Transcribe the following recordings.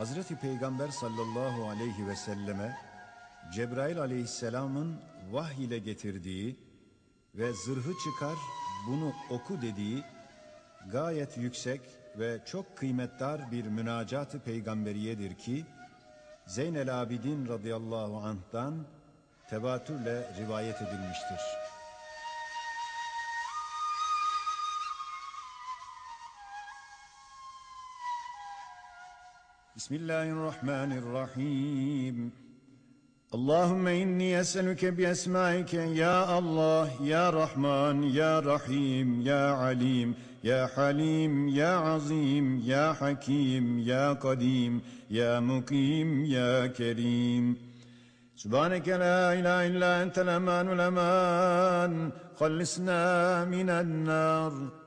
Hazreti Peygamber sallallahu aleyhi ve selleme Cebrail aleyhisselamın vahiy ile getirdiği ve zırhı çıkar bunu oku dediği gayet yüksek ve çok kıymetdar bir münacatı peygamberiyedir ki Zeynel Abidin radıyallahu anh'dan tevatürle rivayet edilmiştir. بسم الله الرحمن الرحيم اللهم إني أسألك بأسمائك يا الله يا رحمن يا رحيم يا عليم يا حليم يا عظيم يا حكيم يا قديم يا مقيم يا كريم سبحانك لا إله إلا أنت الأمان الأمان خلصنا من النار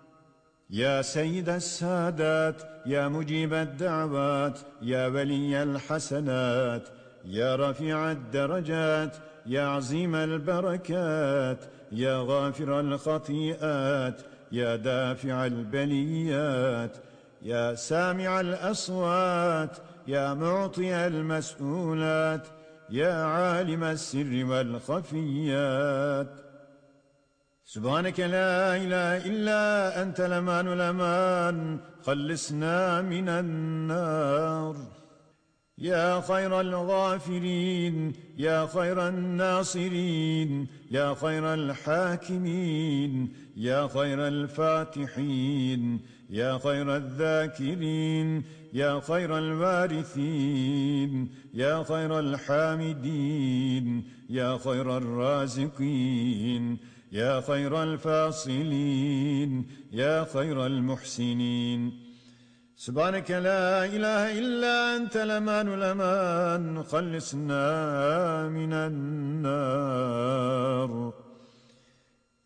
يا سيد السادات يا مجيب الدعوات يا ولي الحسنات يا رفيع الدرجات يا عظيم البركات يا غافر الخطيئات يا دافع البليات يا سامع الأصوات يا معطي المسؤولات يا عالم السر والخفيات. سبحانك لا إله إلا أنت الأمان الأمان خلصنا من النار. يا خير الغافرين يا خير الناصرين يا خير الحاكمين يا خير الفاتحين يا خير الذاكرين يا خير الوارثين يا خير الحامدين يا خير الرازقين. يا خير الفاصلين يا خير المحسنين. سبحانك لا إله إلا أنت الأمان الأمان. خلصنا من النار.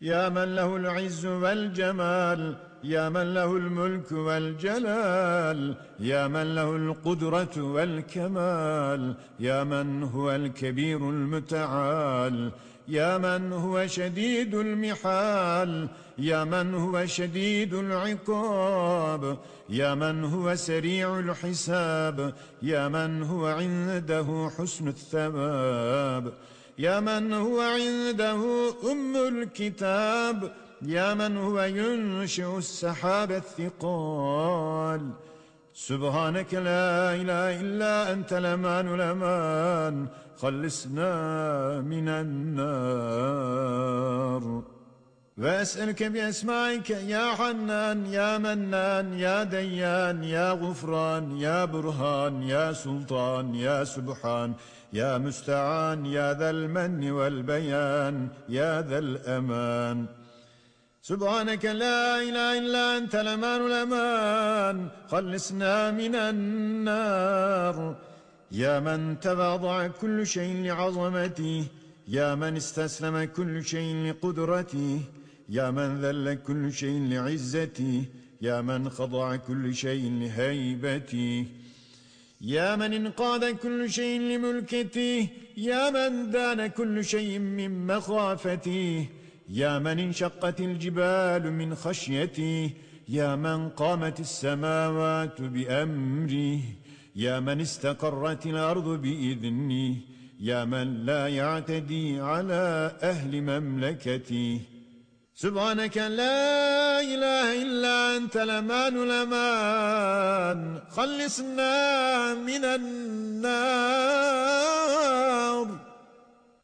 يا من له العز والجمال يا من له الملك والجلال يا من له القدرة والكمال يا من هو الكبير المتعال. يا من هو شديد المحال يا من هو شديد العقاب يا من هو سريع الحساب يا من هو عنده حسن الثواب يا من هو عنده أم الكتاب يا من هو ينشئ السحاب الثقال. سبحانك لا إله إلا أنت الأمان الأمان. خلصنا من النار. وأسألك بأسمائك يا حنان يا منان يا ديان يا غفران يا برهان يا سلطان يا سبحان يا مستعان يا ذا المن والبيان يا ذا الأمان. سبحانك لا إله إلا أنت الأمان الأمان. خلصنا من النار. يا من تواضع كل شيء لعظمته يا من استسلم كل شيء لقدرته يا من ذل كل شيء لعزته يا من خضع كل شيء لهيبته. يا من انقاد كل شيء لملكته يا من دان كل شيء من مخافته يا من انشقت الجبال من خشيته يا من قامت السماوات بأمره. يا من استقرت الأرض بإذنه يا من لا يعتدي على أهل مملكته سبحانك لا إله إلا أنت الأمان الأمان خلصنا من النار.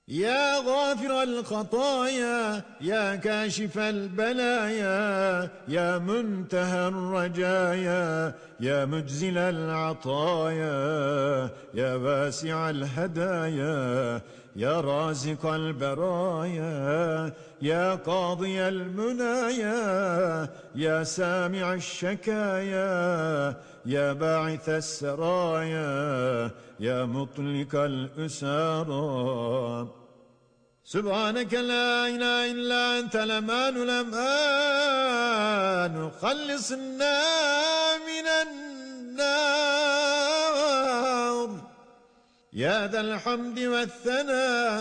يا غافر الخطايا يا كاشف البلايا يا منتهى الرجايا يا مجزل العطايا يا واسع الهدايا يا رازق البرايا يا قاضي المنايا يا سامع الشكايا يا باعث السرايا يا مطلق الأسارى سبحانك لا إله إلا أنت الأمان الأمان خلصنا من النار. يا ذا الحمد والثناء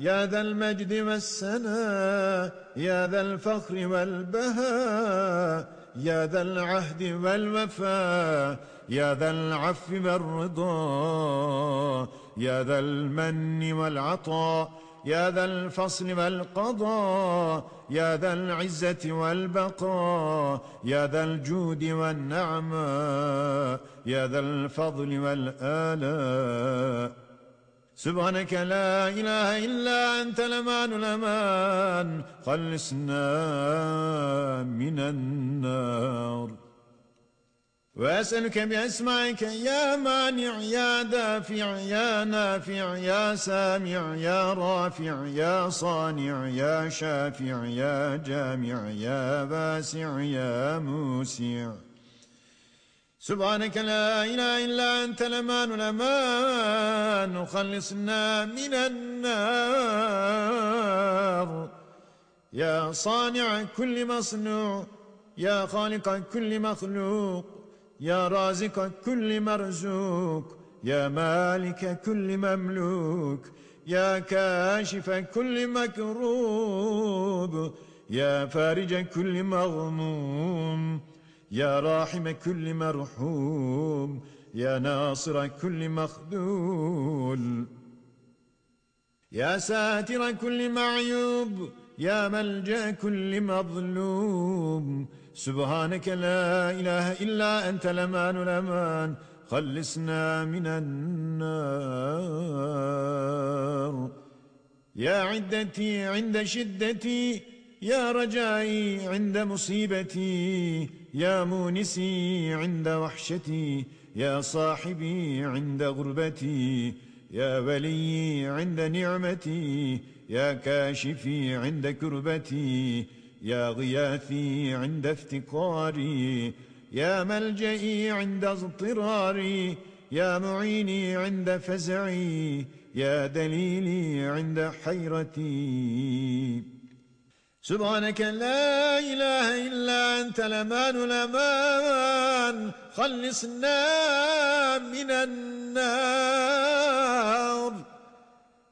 يا ذا المجد والسناء يا ذا الفخر والبهاء يا ذا العهد والوفاء. يا ذا العفو والرضا يا ذا المن والعطاء يا ذا الفصل والقضاء يا ذا العزة والبقاء يا ذا الجود والنعماء يا ذا الفضل والآلاء. سبحانك لا إله إلا أنت الأمان الأمان. خلصنا من النار. وأسألك بأسمائك يا مانع يا دافع يا نافع يا سامع يا رافع يا صانع يا شافع يا جامع يا واسع يا موسع. سبحانك لا إله إلا أنت الأمان الأمان. خلصنا من النار. يا صانع كل مصنوع يا خالق كل مخلوق. يا رازق كل مرزوق يا مالك كل مملوك يا كاشف كل مكروب يا فارج كل مغموم يا راحم كل مرحوم يا ناصر كل مخذول يا ساتر كل معيوب يا ملجأ كل مظلوم سبحانك لا إله إلا أنت لمان الأمان خلصنا من النار. يا عدتي عند شدتي يا رجائي عند مصيبتي يا مونسي عند وحشتي يا صاحبي عند غربتي يا ولي عند نعمتي يا كاشفي عند كربتي. يا غياثي عند افتقاري يا ملجئي عند اضطراري يا معيني عند فزعي يا دليلي عند حيرتي. سبحانك لا إله إلا أنت لمان الأمان. خلصنا من النار.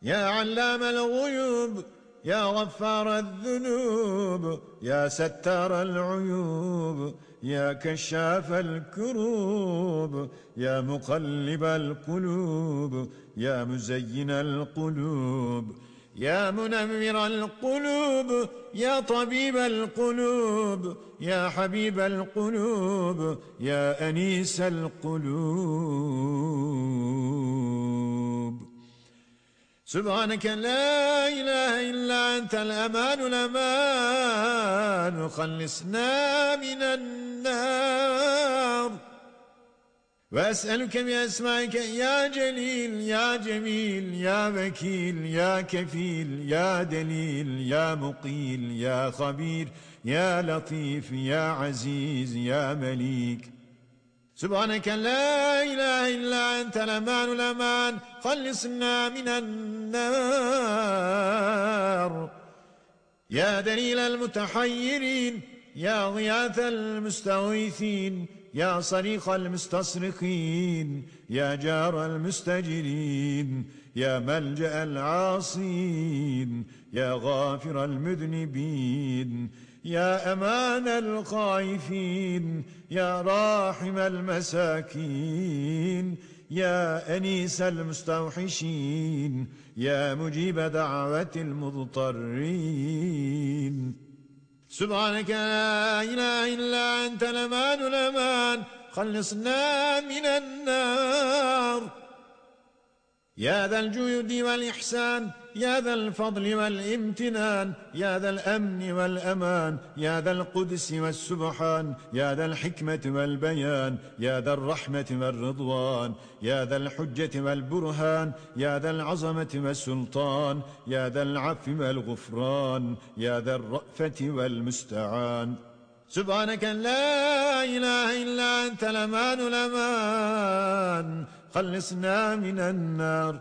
يا علام الغيوب يا غفار الذنوب يا ستار العيوب يا كشاف الكروب يا مقلب القلوب يا مزين القلوب يا منمر القلوب يا طبيب القلوب يا حبيب القلوب يا أنيس القلوب. سبحانك لا إله إلا أنت الأمان الأمان. خلصنا من النار. وأسألك بأسمائك يا جليل يا جميل يا وكيل يا كفيل يا دليل يا مقيل يا خبير يا لطيف يا عزيز يا مليك. سبحانك لا إله إلا أنت الأمان الأمان. خلصنا من النار. يا دليل المتحيرين يا غياث المستغيثين يا صريخ المستصرخين يا جار المستجرين يا ملجأ العاصين يا غافر المذنبين. يا أمان الخائفين يا راحم المساكين يا أنيس المستوحشين يا مجيب دعوة المضطرين. سبحانك لا إله إلا أنت الأمان الأمان خلصنا من النار. يا ذا الجود والإحسان يا ذا الفضل والامتنان يا ذا الأمن والأمان يا ذا القدس والسبحان يا ذا الحكمة والبيان يا ذا الرحمة والرضوان يا ذا الحجة والبرهان يا ذا العظمة والسلطان يا ذا العفو والغفران يا ذا الرأفة والمستعان. سبحانك لا إله إلا أنت لمان الأمان. خلصنا من النار.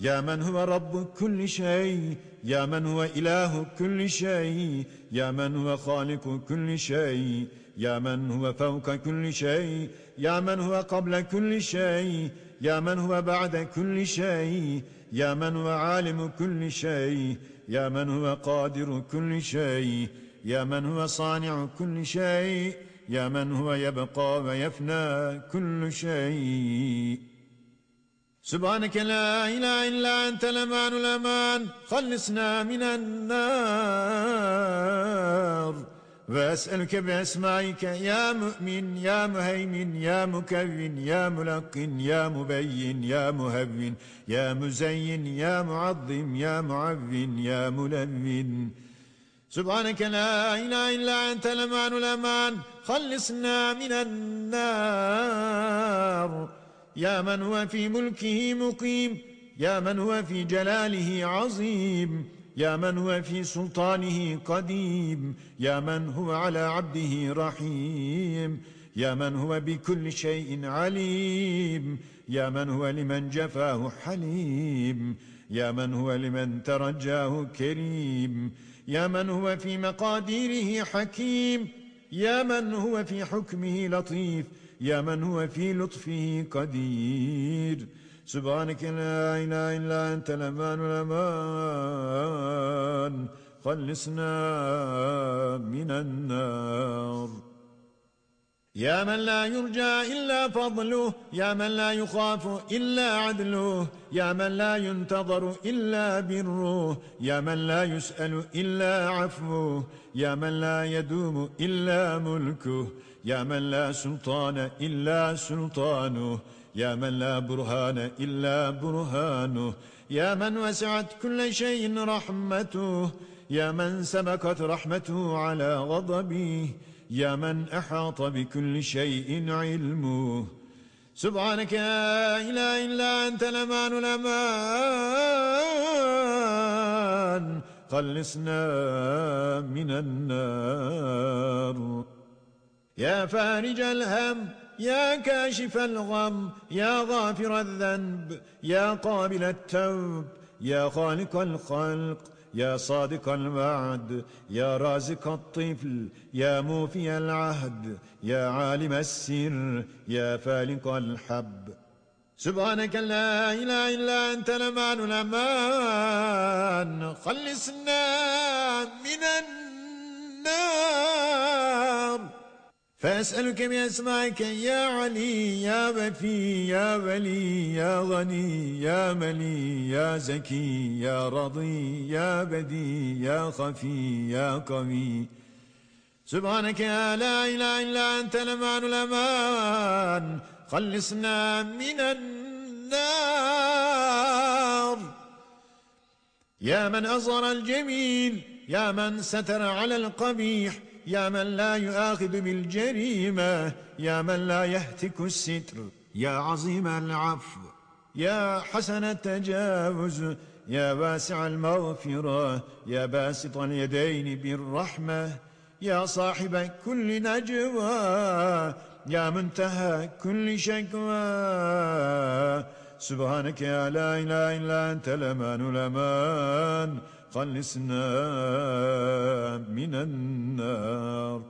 يا من هو رب كل شيء يا من هو إله كل شيء يا من هو خالق كل شيء يا من هو فوق كل شيء يا من هو قبل كل شيء يا من هو بعد كل شيء يا من هو عالم كل شيء يا من هو قادر كل شيء يا من هو صانع كل شيء يا من هو يبقى ويفنى كل شيء سبحانك لا إله إلا أنت الأمان الأمان. خلصنا من النار. وأسألك بأسمائك. يا مؤمن يا مهيمن يا مكون يا ملقن يا مبين يا مهون يا مزين يا معظم يا معون يا ملون. سبحانك لا إله إلا أنت الأمان الأمان. خلصنا من النار. يا من هو في ملكه مقيم يا من هو في جلاله عظيم يا من هو في سلطانه قديم يا من هو على عبده رحيم يا من هو بكل شيء عليم يا من هو لمن جفاه حليم يا من هو لمن ترجاه كريم يا من هو في مقاديره حكيم يا من هو في حكمه لطيف يا من هو في لطفه قدير. سبحانك لا إله إلا أنت الأمان الأمان خلصنا من النار. يا من لا يرجى إلا فضله يا من لا يخاف إلا عدله يا من لا ينتظر إلا بره يا من لا يسأل إلا عفوه يا من لا يدوم إلا ملكه يا من لا سلطان إلا سلطانه يا من لا برهان إلا برهانه يا من وسعت كل شيء رحمته يا من سبقت رحمته على غضبه يا من أحاط بكل شيء علمه. سبحانك لا إله إلا أنت الأمان الأمان خلصنا من النار. يا فارج الهم يا كاشف الغم يا غافر الذنب يا قابل التوب يا خالق الخلق يا صادق الوعد يا رازق الطفل يا موفي العهد يا عالم السر يا فالق الحب. سبحانك لا إله إلا أنت لمان الأمان. خلصنا من النار. فأسألك بأسمائك يا علي يا وفي يا ولي يا غني يا ملي يا زكي يا رضي يا بدي يا خفي يا قوي. سبحانك يا لا إله إلا أنت الأمان الأمان. خلصنا من النار. يا من أظهر الجميل يا من ستر على القبيح. يا من لا يؤاخذ بالجريمة يا من لا يهتك الستر. يا عظيم العفو. يا حسن التجاوز يا واسع المغفرة يا باسط اليدين بالرحمة يا صاحب كل نجوى يا منتهى كل شكوى. سبحانك يا لا إله إلا أنت الأمان الأمان. خلصنا من النار.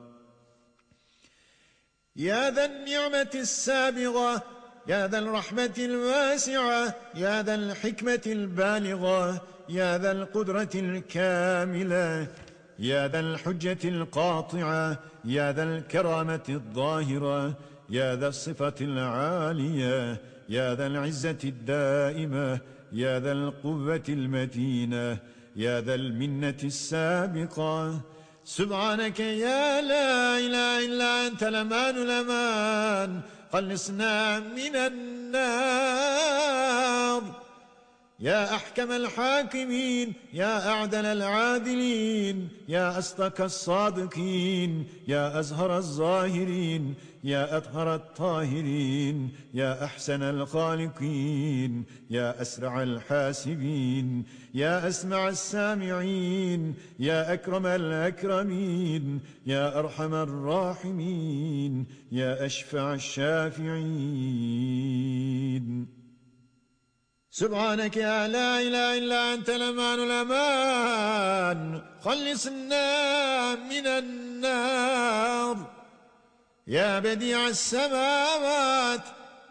يا ذا النعمة السابغة يا ذا الرحمة الواسعة يا ذا الحكمة البالغة يا ذا القدرة الكاملة يا ذا الحجة القاطعة يا ذا الكرامة الظاهرة يا ذا الصفة العالية يا ذا العزة الدائمة يا ذا القوة المتينة يا ذا المنة السابقة. سبحانك يا لا إله إلا أنت الأمان الأمان خلصنا من النار. يا أحكم الحاكمين يا أعدل العادلين يا أصدق الصادقين يا أزهر الظاهرين. يا أطهر الطاهرين يا أحسن الخالقين يا أسرع الحاسبين يا أسمع السامعين يا أكرم الأكرمين يا أرحم الراحمين يا أشفع الشافعين. سبحانك يا لا إله إلا أنت الأمان الأمان. خلصنا من النار. يا بديع السماوات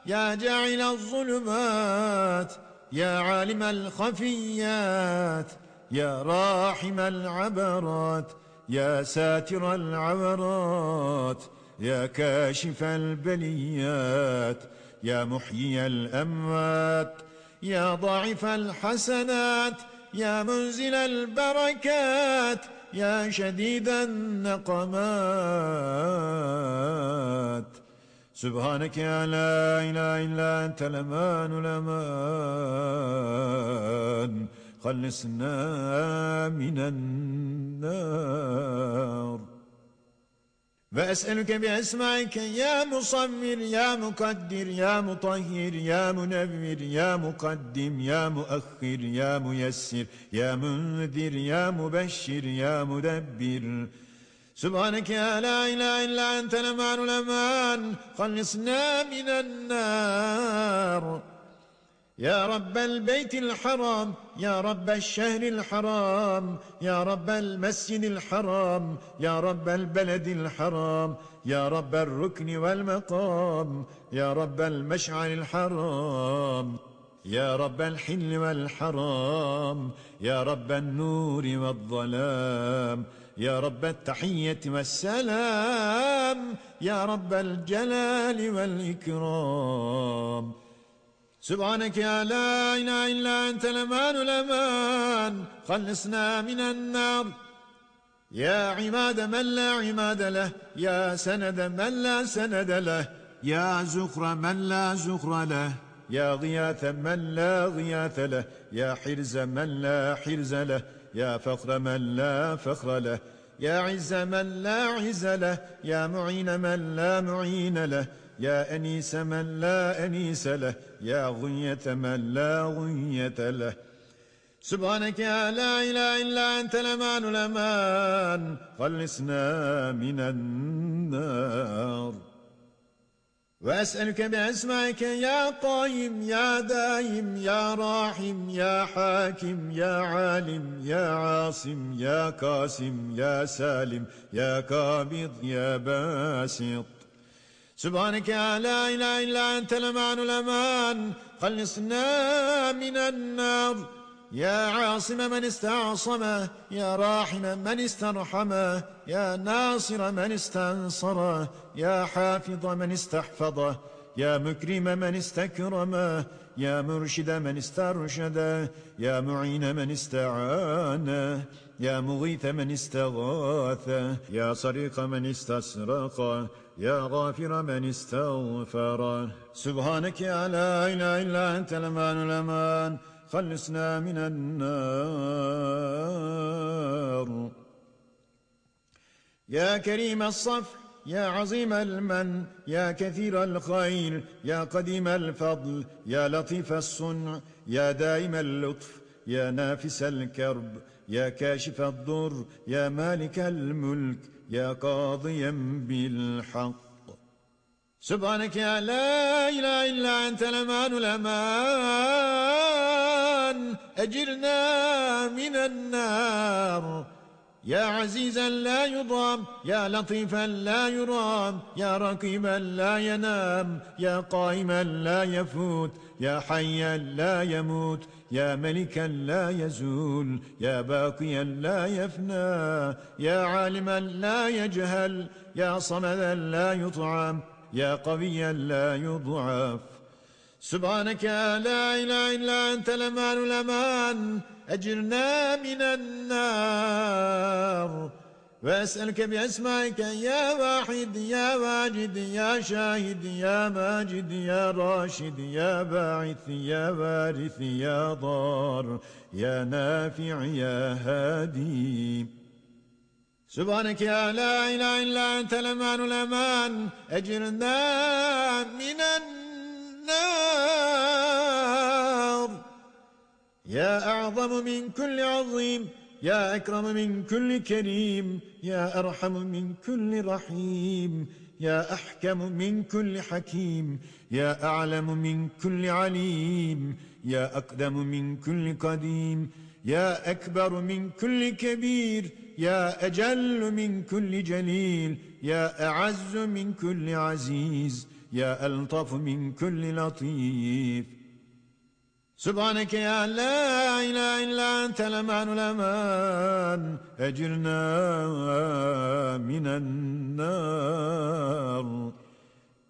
يا جاعل الظلمات يا عالم الخفيات يا راحم العبرات يا ساتر العورات يا كاشف البليات يا محيي الأموات يا ضاعف الحسنات يا منزل البركات يا شديد النقمات. سبحانك يا لا إله إلا أنت لمان لمان خلصنا من النار. فأسألك بأسمائك يا مصمر يا مقدر يا مطهر يا منبر يا مقدم يا مؤخر يا ميسر يا منذر يا مبشر يا مدبر. سبحانك يا لا إله إلا أنت لمان الأمان. خلصنا من النار. يا رب البيت الحرام يا رب الشهر الحرام يا رب المسجد الحرام يا رب البلد الحرام يا رب الركن والمقام يا رب المشعر الحرام يا رب الحل والحرام يا رب النور والظلام يا رب التحية والسلام يا رب الجلال والإكرام سبحانك يا لا إله إلا أنت الأمان الأمان. خلصنا من النار. يا عماد من لا عماد له. يا سند من لا سند له. يا زخر من لا زخر له. يا غياث من لا غياث له. يا حرز من لا حرز له. يا فخر من لا فخر له. يا عز من لا عز له. يا معين من لا معين له. يا أنيس من لا أنيس له يا غية من لا غية له. سبحانك يا لا إله إلا أنت الأمان الأمان. خلصنا من النار. وأسألك بأسمائك يا قايم يا دايم يا راحم يا حاكم يا عالم يا عاصم يا كاسم يا سالم يا كابض يا باسط. سبحانك لا إله إلا أنت الأمان الأمان. خلصنا من النار. يا عاصم من استعصمه يا راحم من استرحمه يا ناصر من استنصره يا حافظ من استحفظه يا مكرم من استكرمه يا مرشد من استرشده يا معين من استعانه يا مغيث من استغاثه يا صريق من استسرقه يا غافر من استغفر. سبحانك يا لا إله إلا أنت الأمان الأمان. خلصنا من النار. يا كريم الصف يا عظيم المن يا كثير الخير يا قديم الفضل يا لطيف الصنع يا دائم اللطف يا نافس الكرب يا كاشف الضر يا مالك الملك. يا قاضيا بالحق. سبحانك يا لا إله إلا أنت الأمان الأمان. أجرنا من النار. يا عزيزا لا يضام يا لطيفا لا يرام يا رقيبا لا ينام يا قائما لا يفوت. يا حيا لا يموت يا ملكا لا يزول يا باقيا لا يفنى يا عالما لا يجهل يا صمدا لا يطعم يا قويا لا يضعف. سبحانك لا إله إلا أنت الأمان الأمان أجرنا من النار. وأسألك بأسمائك يا واحد يا واجد يا شاهد يا ماجد يا راشد يا باعث يا وارث يا ضار يا نافع يا هادي. سبحانك يا لا إله إلا أنت الأمان الأمان أجرنا من النار. يا أعظم من كل عظيم يا أكرم من كل كريم يا أرحم من كل رحيم يا أحكم من كل حكيم يا أعلم من كل عليم يا أقدم من كل قديم يا أكبر من كل كبير يا أجل من كل جليل يا أعز من كل عزيز يا ألطف من كل لطيف. سبحانك يا لا إله إلا أنت الأمان الأمان. أجرنا من النار.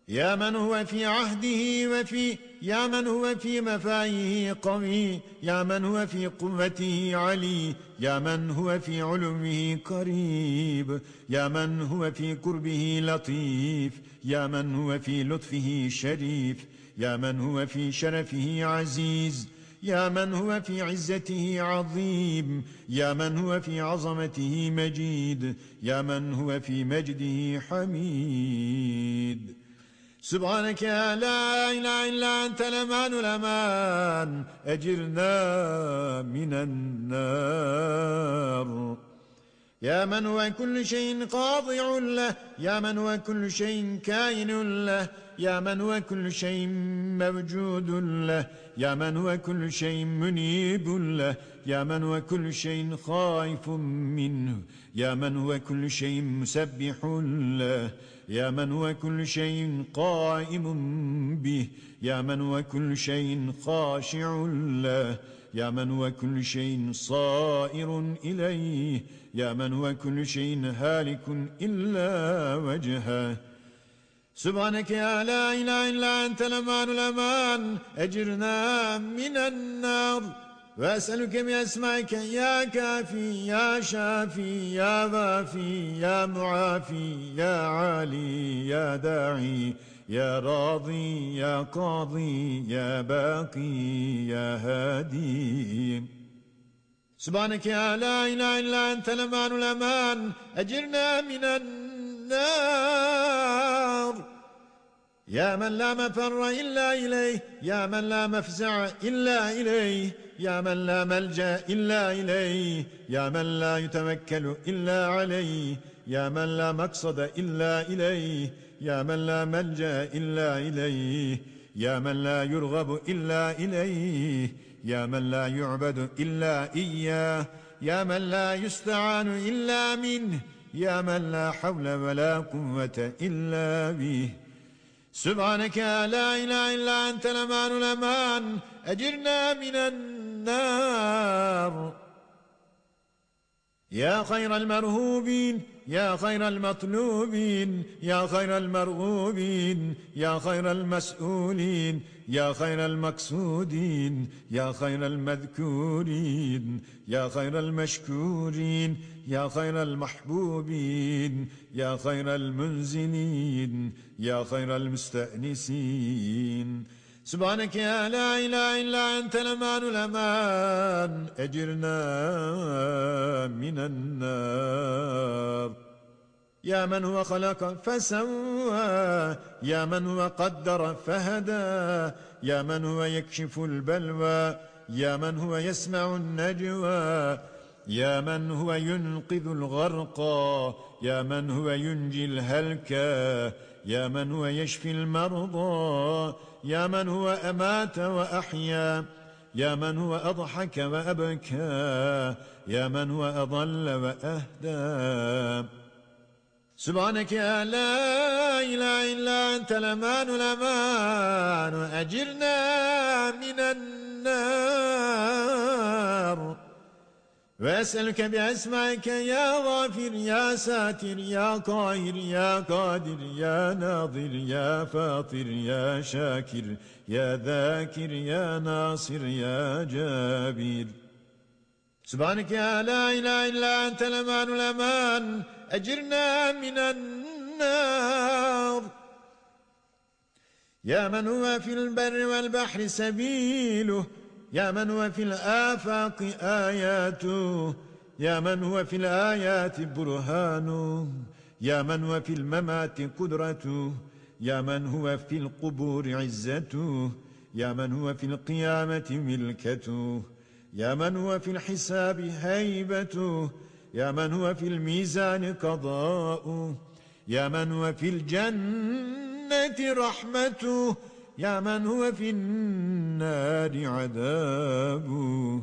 يا من هو في عهده وفي يا من هو في مفايه قوي. يا من هو في قوته علي. يا من هو في علمه قريب. يا من هو في قربه لطيف. يا من هو في لطفه شريف. يا من هو في شرفه عزيز يا من هو في عزته عظيم يا من هو في عظمته مجيد يا من هو في مجده حميد. سبحانك يا لا إله إلا أنت الأمان الأمان أجرنا من النار. يا من هو كل شيء قاضع له يا من هو كل شيء كائن له يا من هو كل شيء موجود له يا من هو كل شيء منيب له يا من هو كل شيء خائف منه يا من هو كل شيء مسبح له يا من هو كل شيء قائم به يا من هو كل شيء خاشع له يا من هو كل شيء صائر إليه يا من هو كل شيء هالك إلا وجهه. سبحانك يا لا إله إلا أنت الأمان الأمان أجرنا من النار. وأسألك بأسمائك يا كافي يا شافي يا وافي يا معافي يا عالي يا داعي. يا راضي يا قاضي يا باقي يا هادي. سبحانك يا لا إله إلا أنت الأمان الأمان. أجرنا من النار. يا من لا مفر إلا إليه يا من لا مفزع إلا إليه يا من لا ملجأ إلا إليه يا من لا يتوكل إلا عليه يا من لا مقصد إلا إليه يا من لا ملجأ إلا إليه يا من لا يرغب إلا إليه يا من لا يعبد إلا إياه يا من لا يستعان إلا منه يا من لا حول ولا قوة إلا به. سبحانك لا إله إلا أنت الأمان الأمان أجرنا من النار. يا خير المرهوبين يا خير المطلوبين يا خير المرغوبين يا خير المسؤولين يا خير المقصودين يا خير المذكورين يا خير المشكورين يا خير المحبوبين يا خير المنزلين يا خير المستأنسين سبحانك يا لا إله إلا أنت الأمان الأمان. أجرنا من النار. يا من هو خلق فسوى يا من هو قدر فهدى يا من هو يكشف البلوى يا من هو يسمع النجوى يا من هو ينقذ الغرقى يا من هو ينجي الهلكى يا من هو يشفي المرضى يا من هو أمات وأحيا يا من هو أضحك وأبكى يا من هو أضل وأهدى. سبحانك يا لا إله إلا أنت الأمان الأمان أجرنا من النار. وأسألك بأسمائك يا غافر يا ساتر يا قاهر يا قادر يا ناظر يا فاطر يا شاكر يا ذاكر يا ناصر يا جابر. سبحانك يا لا إله إلا أنت الأمان الأمان. أجرنا من النار. يا من هو في البر والبحر سبيله يا من هو في الآفاق آياته يا من هو في الآيات برهانه يا من هو في الممات قدرته يا من هو في القبور عزته يا من هو في القيامة ملكته يا من هو في الحساب هيبته يا من هو في الميزان قضاؤه يا من هو في الجنة رحمته يا من هو في النار عذابه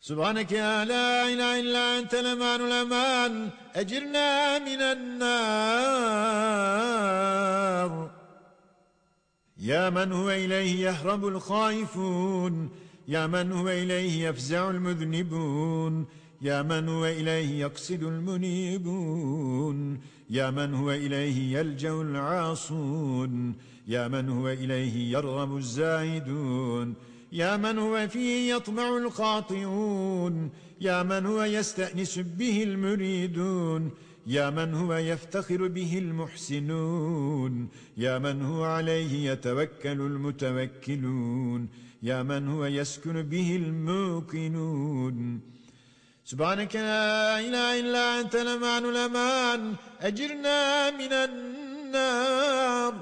سبحانك يا لا إله إلا أنت الأمان الأمان. أجرنا من النار. يا من هو إليه يهرب الخائفون. يا من هو إليه يفزع المذنبون. يا من هو إليه يقصد المنيبون. يا من هو إليه يلجأ العاصون. يا من هو إليه يرغب الزاهدون يا من هو فيه يطمع القاطعون يا من هو يستأنس به المريدون؟ يا من هو يفتخر به المحسنون؟ يا من هو عليه يتوكل المتوكلون؟ يا من هو يسكن به الموقنون؟ سبحانك لا إله إلا أنت لمان الأمان أجرنا من النار.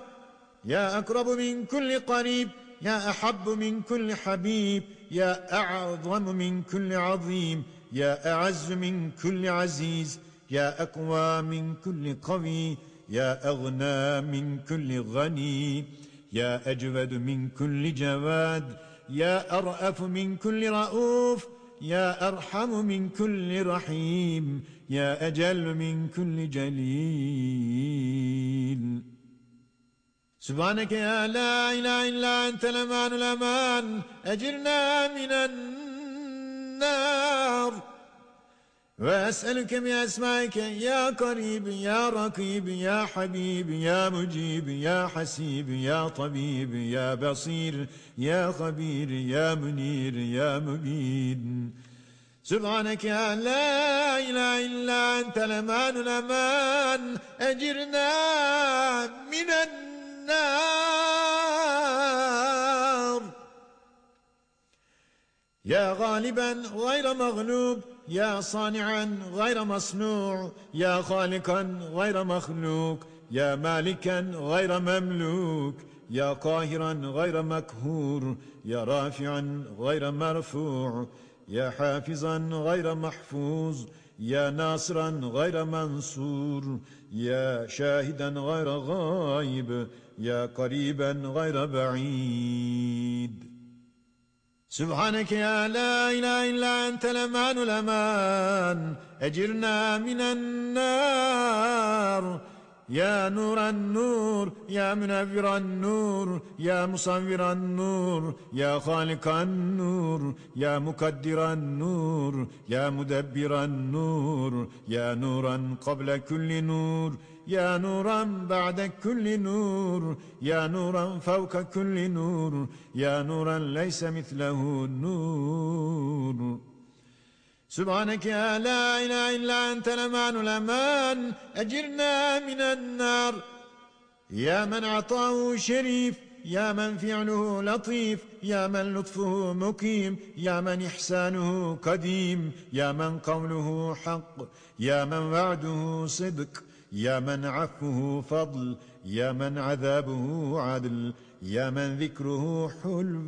يا أقرب من كل قريب يا أحب من كل حبيب يا أعظم من كل عظيم يا أعز من كل عزيز يا أقوى من كل قوي يا أغنى من كل غني يا أجود من كل جواد يا أرأف من كل رؤوف يا أرحم من كل رحيم يا أجل من كل جليل سبحانك يا لا إله إلا أنت الأمان الأمان. أجرنا من النار. وأسألك بأسمائك يا قريب يا رقيب يا حبيب يا مجيب يا حسيب يا طبيب يا بصير يا خبير يا منير يا مبين. سبحانك يا لا إله إلا أنت الأمان الأمان. أجرنا من النار. يا غالبا غير مغلوب يا صانعا غير مصنوع يا خالقا غير مخلوق يا مالكا غير مملوك يا قاهرا غير مكهور يا رافعا غير مرفوع يا حافظا غير محفوظ يا ناصرا غير منصور يا شاهدا غير غائب يا قريبا غير بعيد. سبحانك يا لا إله إلا أنت الأمان الأمان أجرنا من النار. يا نور النور يا منور النور يا مصور النور يا خالق النور يا مقدر النور يا مدبر النور يا نورا قبل كل نور يا نورا بعد كل نور يا نورا فوق كل نور يا نورا ليس مثله النور سبحانك يا لا إله إلا أنت الأمان الأمان أجرنا من النار يا من عطاه شريف يا من فعله لطيف يا من لطفه مقيم يا من إحسانه قديم يا من قوله حق يا من وعده صدق يا من عفه فضل يا من عذابه عدل يا من ذكره حلو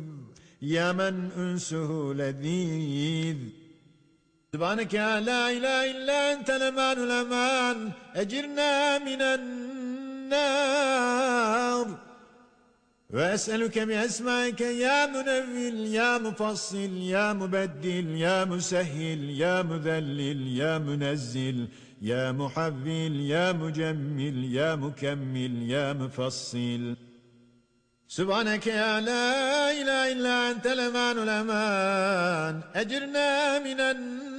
يا من أنسه لذيذ سبحانك يا لا إله إلا أنت الأمان الأمان. أجرنا من النار. وأسألك بأسمائك يا منول يا مفصل يا مبدل يا مسهل يا مذلل يا منزل يا محول يا مجمل يا مكمل يا مفصل. سبحانك يا لا إله إلا أنت الأمان الأمان. أجرنا من النار.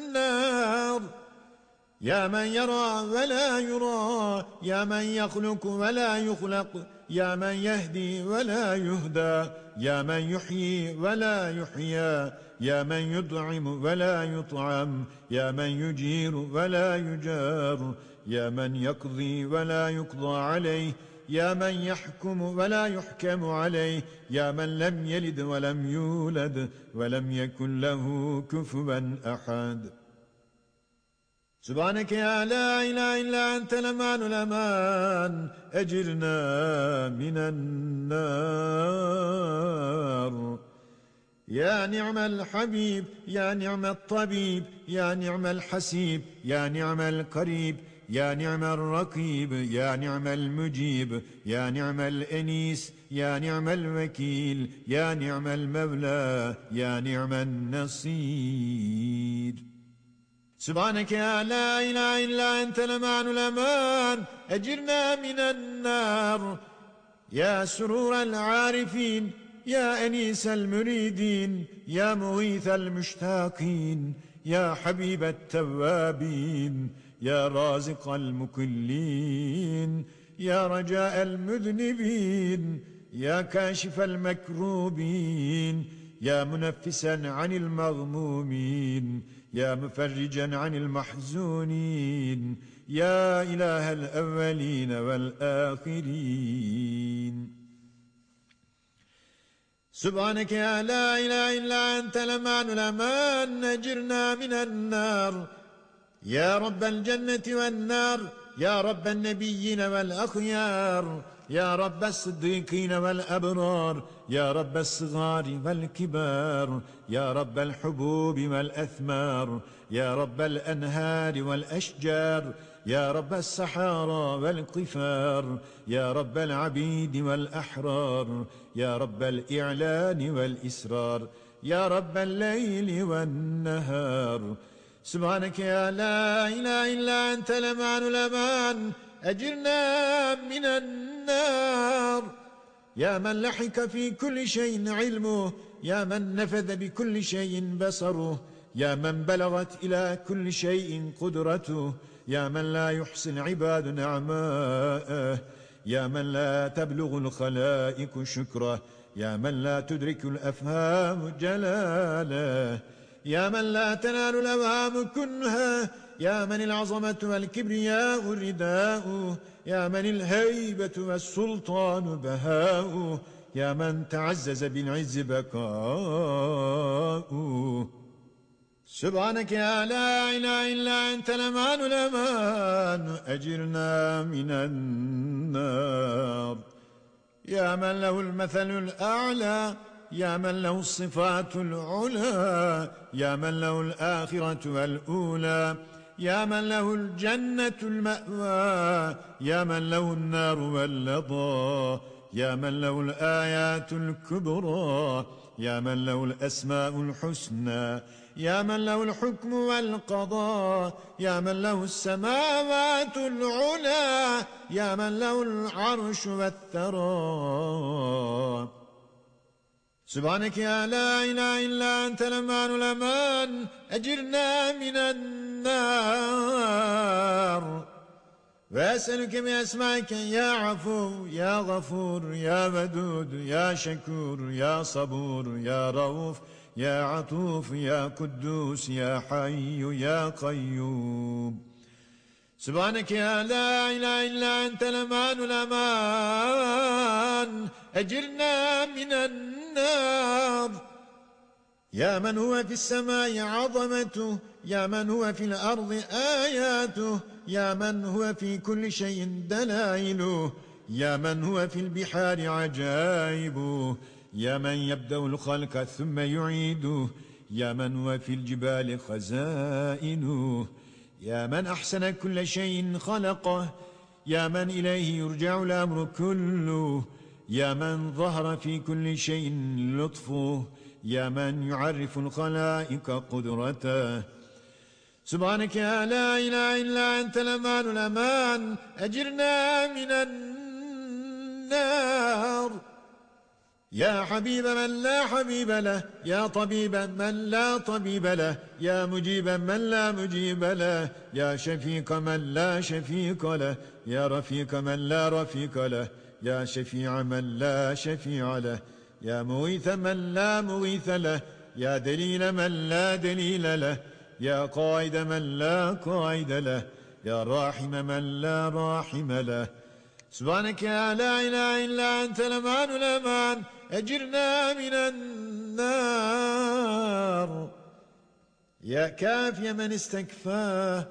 يا من يرى ولا يرى يا من يخلق ولا يخلق يا من يهدي ولا يهدى يا من يحيي ولا يحيى يا من يطعم ولا يطعم يا من يجير ولا يجار يا من يقضي ولا يقضى عليه يا من يحكم ولا يحكم عليه يا من لم يلد ولم يولد ولم يكن له كفوا أحد. سبحانك يا لا إله إلا أنت الأمان الأمان أجرنا من النار يا نعم الحبيب يا نعم الطبيب يا نعم الحسيب يا نعم القريب يا نعم الرقيب يا نعم المجيب يا نعم الأنيس يا نعم الوكيل يا نعم المولى يا نعم النصير سبحانك يا لا إله إلا أنت الأمان الأمان. أجرنا من النار. يا سرور العارفين. يا أنيس المريدين. يا مغيث المشتاقين. يا حبيب التوابين. يا رازق المكلين. يا رجاء المذنبين. يا كاشف المكروبين. يا منفسا عن المغمومين يا مفرجا عن المحزونين يا إله الأولين والآخرين. سبحانك يا لا إله إلا أنت لمان لمان نجرنا من النار. يا رب الجنة والنار يا رب النبيين والأخيار يا رب الصديقين والأبرار يا رب الصغار والكبار يا رب الحبوب والأثمار يا رب الأنهار والأشجار يا رب السحارى والقفار يا رب العبيد والأحرار يا رب الإعلان والإسرار يا رب الليل والنهار. سبحانك يا لا إله إلا أنت لمان لمان أجرنا من النار. يا من لحق في كل شيء علمه يا من نفذ بكل شيء بصره يا من بلغت إلى كل شيء قدرته يا من لا يحسن عباد نعماءه يا من لا تبلغ الخلائق شكره يا من لا تدرك الأفهام جلاله يا من لا تنال الأوهام كنها يا من العظمة والكبرياء رداء يا من الهيبة والسلطان بهاء يا من تعزز بالعز بكاء. سبحانك يا لا إله إلا أنت لمان لمان أجرنا من النار. يا من له المثل الأعلى يا من له الصفات العلى يا من له الآخرة والأولى. يا من له الجنة المأوى يا من له النار واللظى يا من له الآيات الكبرى يا من له الأسماء الحسنى يا من له الحكم والقضاء يا من له السماوات العلا يا من له العرش والثرى. سبحانك يا لا إله إلا أنت لمان لمان أجرنا من النار. وأسألك بأسمائك يا عفو يا غفور يا ودود يا شكور يا صبور يا رؤوف يا عطوف يا قدوس يا حي يا قيوم. سبحانك يا لا إله إلا أنت لمان الأمان. أجرنا من النار. يا من هو في السماء عظمته يا من هو في الأرض آياته يا من هو في كل شيء دلائله يا من هو في البحار عجائبه يا من يبدأ الخلق ثم يعيده يا من هو في الجبال خزائنه يا من أحسن كل شيء خلقه يا من إليه يرجع الأمر كله يا من ظهر في كل شيء لطفه يا من يعرف الخلائق قدرته. سبحانك يا لا إله إلا أنت الأمان الأمان. أجرنا من النار. يا حبيب من لا حبيب له يا طبيب من لا طبيب له يا مجيب من لا مجيب له يا شفيق من لا شفيق له يا رفيق من لا رفيق له يا شفيع من لا شفيع له يا مغيث من لا مغيث له يا دليل من لا دليل له يا قائد من لا قائد له يا راحم من لا راحم له. سبحانك يا لا إله إلا أنت لمان الأمان أجرنا من النار. يا كافي من استكفاه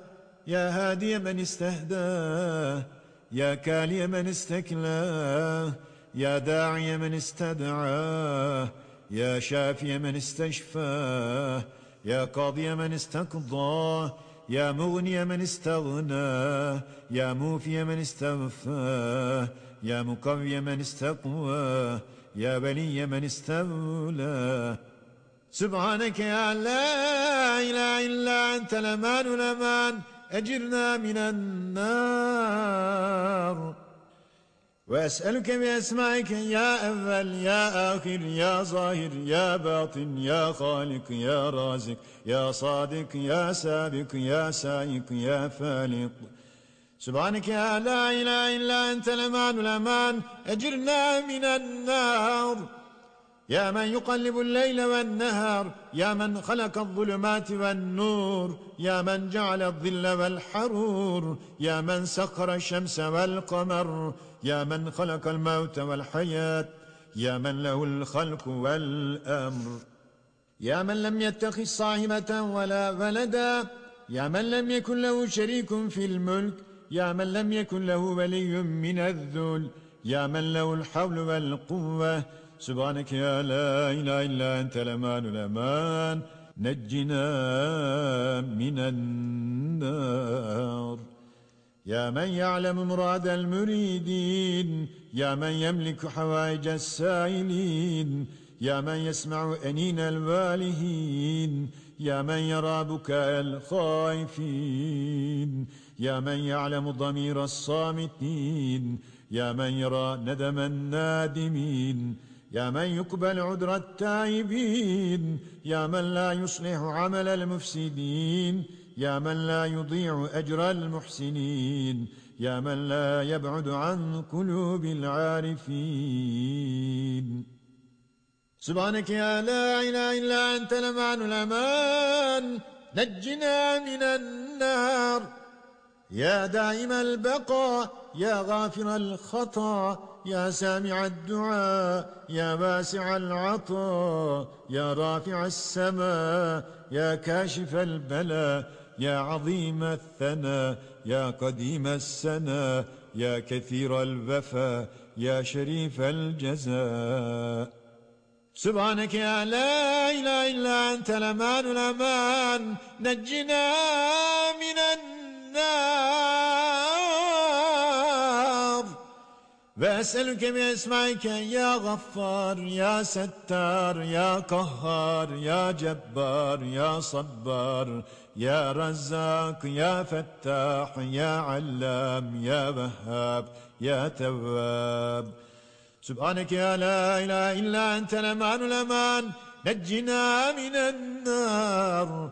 يا هادي من استهداه يا كالي من استكلاه يا داعي من استدعاه يا شافي من استشفاه يا قاضي من استقضاه يا مغني من استغناه يا موفي من استغفاه يا مقوي من استقواه يا بني من استولى. سبحانك يا لا إله إلا أنت لمان لمان أجرنا من النار. وأسألك بأسمائك يا أول يا آخر يا ظاهر يا باطن يا خالق يا رازق يا صادق يا سابق يا سايق يا فالق. سبحانك يا لا إله إلا أنت الأمان الأمان. أجرنا من النار. يا من يقلب الليل والنهار. يا من خلق الظلمات والنور. يا من جعل الظل والحرور. يا من سخر الشمس والقمر. يا من خلق الموت والحياة يا من له الخلق والأمر. يا من لم يتخذ صاحبة ولا ولدا يا من لم يكن له شريك في الملك يا من لم يكن له ولي من الذل يا من له الحول والقوة. سبحانك يا لا إله إلا أنت الأمان الأمان. نجنا من النار. يا من يعلم مراد المريدين يا من يملك حوائج السائلين يا من يسمع أنين الوالهين يا من يرى بكاء الخائفين يا من يعلم ضمير الصامتين يا من يرى ندم النادمين يا من يقبل عذر التائبين يا من لا يصلح عمل المفسدين. يا من لا يضيع أجر المحسنين يا من لا يبعد عن قلوب العارفين. سبحانك يا لا إله إلا أنت لمعن الأمان نجنا من النار. يا دائم البقاء يا غافر الخطأ يا سامع الدعاء يا واسع العطاء يا رافع السماء يا كاشف البلاء يا عظيم الثنى يا قديم السنا يا كثير الوفا يا شريف الجزاء. سبحانك يا لا إله إلا أنت الأمان الأمان نجنا من النار. وأسألك بأسمائك يا غفار يا ستار يا قهار يا جبار يا صبار يا رزاق يا فتاح يا علام يا وهاب يا تواب. سبحانك يا لا إله إلا أنت الأمان الأمان. نجنا من النار.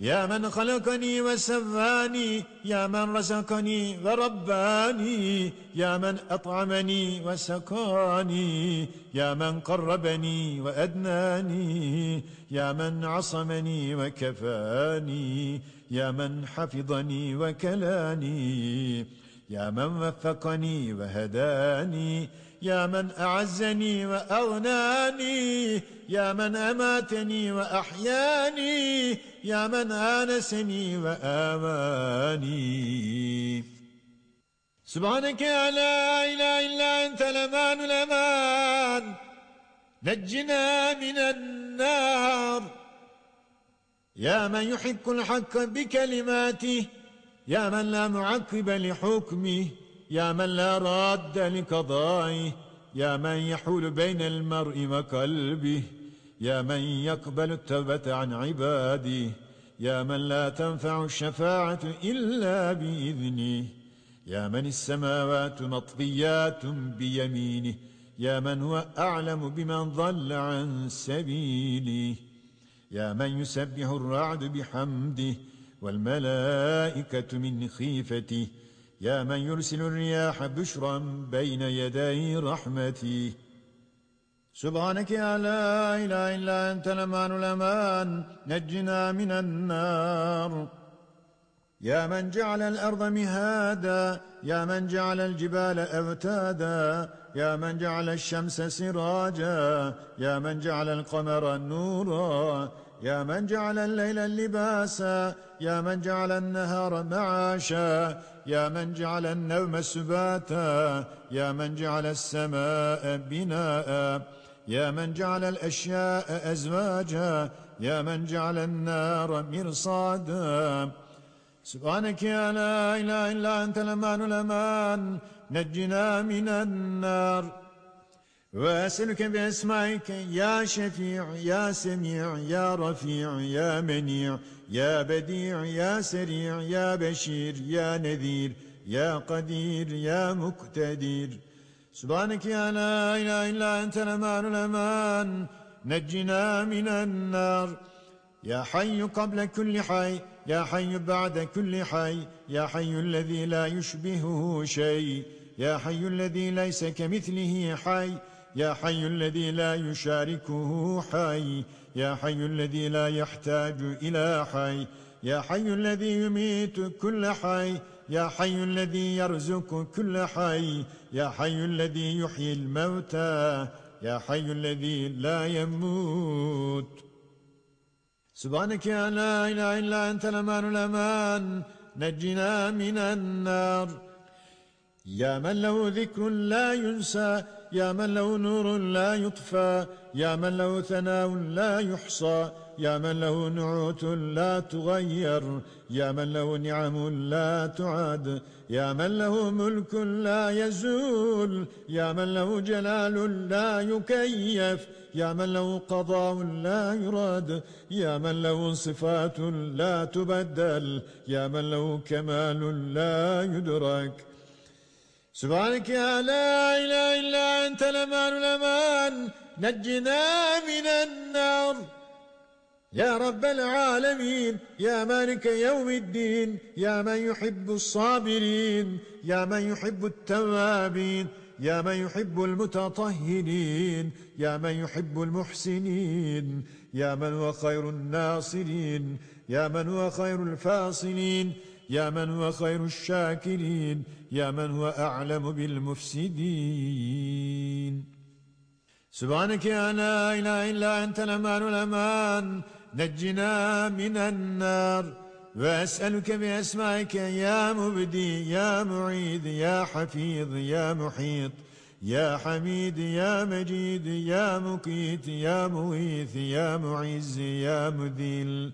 يا من خلقني وسواني يا من رزقني ورباني يا من أطعمني وسقاني يا من قربني وأدناني يا من عصمني وكفاني يا من حفظني وكلاني يا من وفقني وهداني يا من أعزني وأغناني يا من أماتني وأحياني يا من آنسني وآماني سبحانك لا إله إلا أنت الأمان الأمان. نجنا من النار. يا من يحق الحق بكلماته يا من لا معقب لحكمه. يا من لا راد لقضائه يا من يحول بين المرء وقلبه يا من يقبل التوبة عن عباده يا من لا تنفع الشفاعة إلا بإذنه يا من السماوات مطبيات بيمينه يا من هو أعلم بمن ضل عن سبيله يا من يسبح الرعد بحمده والملائكة من خيفته يا من يرسل الرياح بشرا بين يدي رحمتي. سبحانك يا لا إله إلا أنت الأمان الأمان نجنا من النار. يا من جعل الأرض مهادا يا من جعل الجبال أوتادا يا من جعل الشمس سراجا يا من جعل القمر نورا يا من جعل الليل لباسا يا من جعل النهار معاشا يا من جعل النوم سباتا يا من جعل السماء بناء يا من جعل الأشياء أزواجا يا من جعل النار مرصادا. سبحانك يا لا إله إلا أنت الأمان الأمان نجنا من النار. وأسألك بأسمائك يا شفيع يا سميع يا رفيع يا منيع يا بديع يا سريع يا بشير يا نذير يا قدير يا مقتدير. سبحانك يا لا إله إلا أنت الأمان الأمان. نجنا من النار. يا حي قبل كل حي يا حي بعد كل حي يا حي الذي لا يشبهه شيء يا حي الذي ليس كمثله حي. يا حي الذي لا يشاركه حي يا حي الذي لا يحتاج إلى حي يا حي الذي يميت كل حي يا حي الذي يرزق كل حي يا حي الذي يحيي الموتى يا حي الذي لا يموت. سبحانك يا لا إله إلا أنت الأمان الأمان نجنا من النار. يا من له ذكر لا ينسى يا من له نور لا يطفى يا من له ثناء لا يحصى يا من له نعوت لا تغير يا من له نعم لا تعاد يا من له ملك لا يزول يا من له جلال لا يكيف يا من له قضاء لا يراد يا من له صفات لا تبدل يا من له كمال لا يدرك. سبحانك يا لا إله إلا أنت الأمان الأمان. نجنا من النار. يا رب العالمين يا مالك يوم الدين يا من يحب الصابرين يا من يحب التوابين يا من يحب المتطهرين يا من يحب المحسنين يا من هو خير الناصرين يا من هو خير الفاصلين. يا من هو خير الشاكرين يا من هو أعلم بالمفسدين. سبحانك يا لا إله إلا أنت الأمان الأمان. نجنا من النار. وأسألك بأسمائك يا مبدي يا معيد يا حفيظ يا محيط. يا حميد يا مجيد يا مقيت يا مغيث يا معز يا مذل.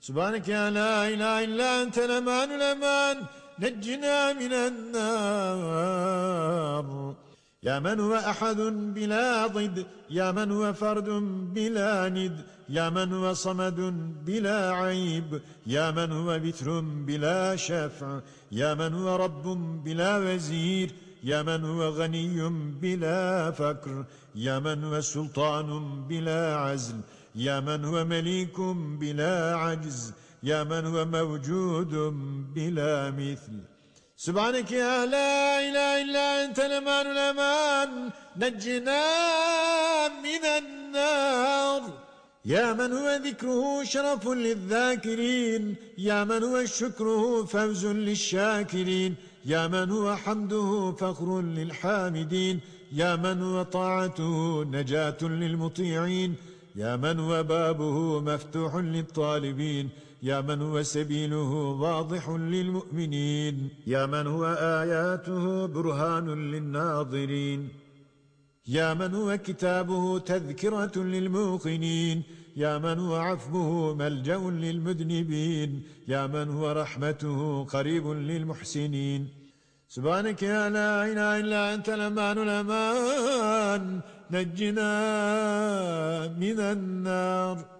سبحانك يا لا إله إلا أنت الأمان الأمان نجنا من النار. يا من هو أحد بلا ضد يا من هو فرد بلا ند يا من هو صمد بلا عيب يا من هو بتر بلا شفع يا من هو رب بلا وزير يا من هو غني بلا فكر يا من هو سلطان بلا عزل. يا من هو مليك بلا عجز يا من هو موجود بلا مثل. سبحانك يا لا إله إلا أنت الأمان الأمان. نجنا من النار. يا من هو ذكره شرف للذاكرين يا من هو شكره فوز للشاكرين يا من هو حمده فخر للحامدين يا من هو طاعته نجاة للمطيعين. يا من هو بابه مفتوح للطالبين يا من هو سبيله واضح للمؤمنين يا من هو آياته برهان للناظرين يا من هو كتابه تذكرة للموقنين يا من هو عفوه ملجأ للمذنبين يا من هو رحمته قريب للمحسنين. سبحانك يا لا إله إلا أنت الأمان. نجنا من النار.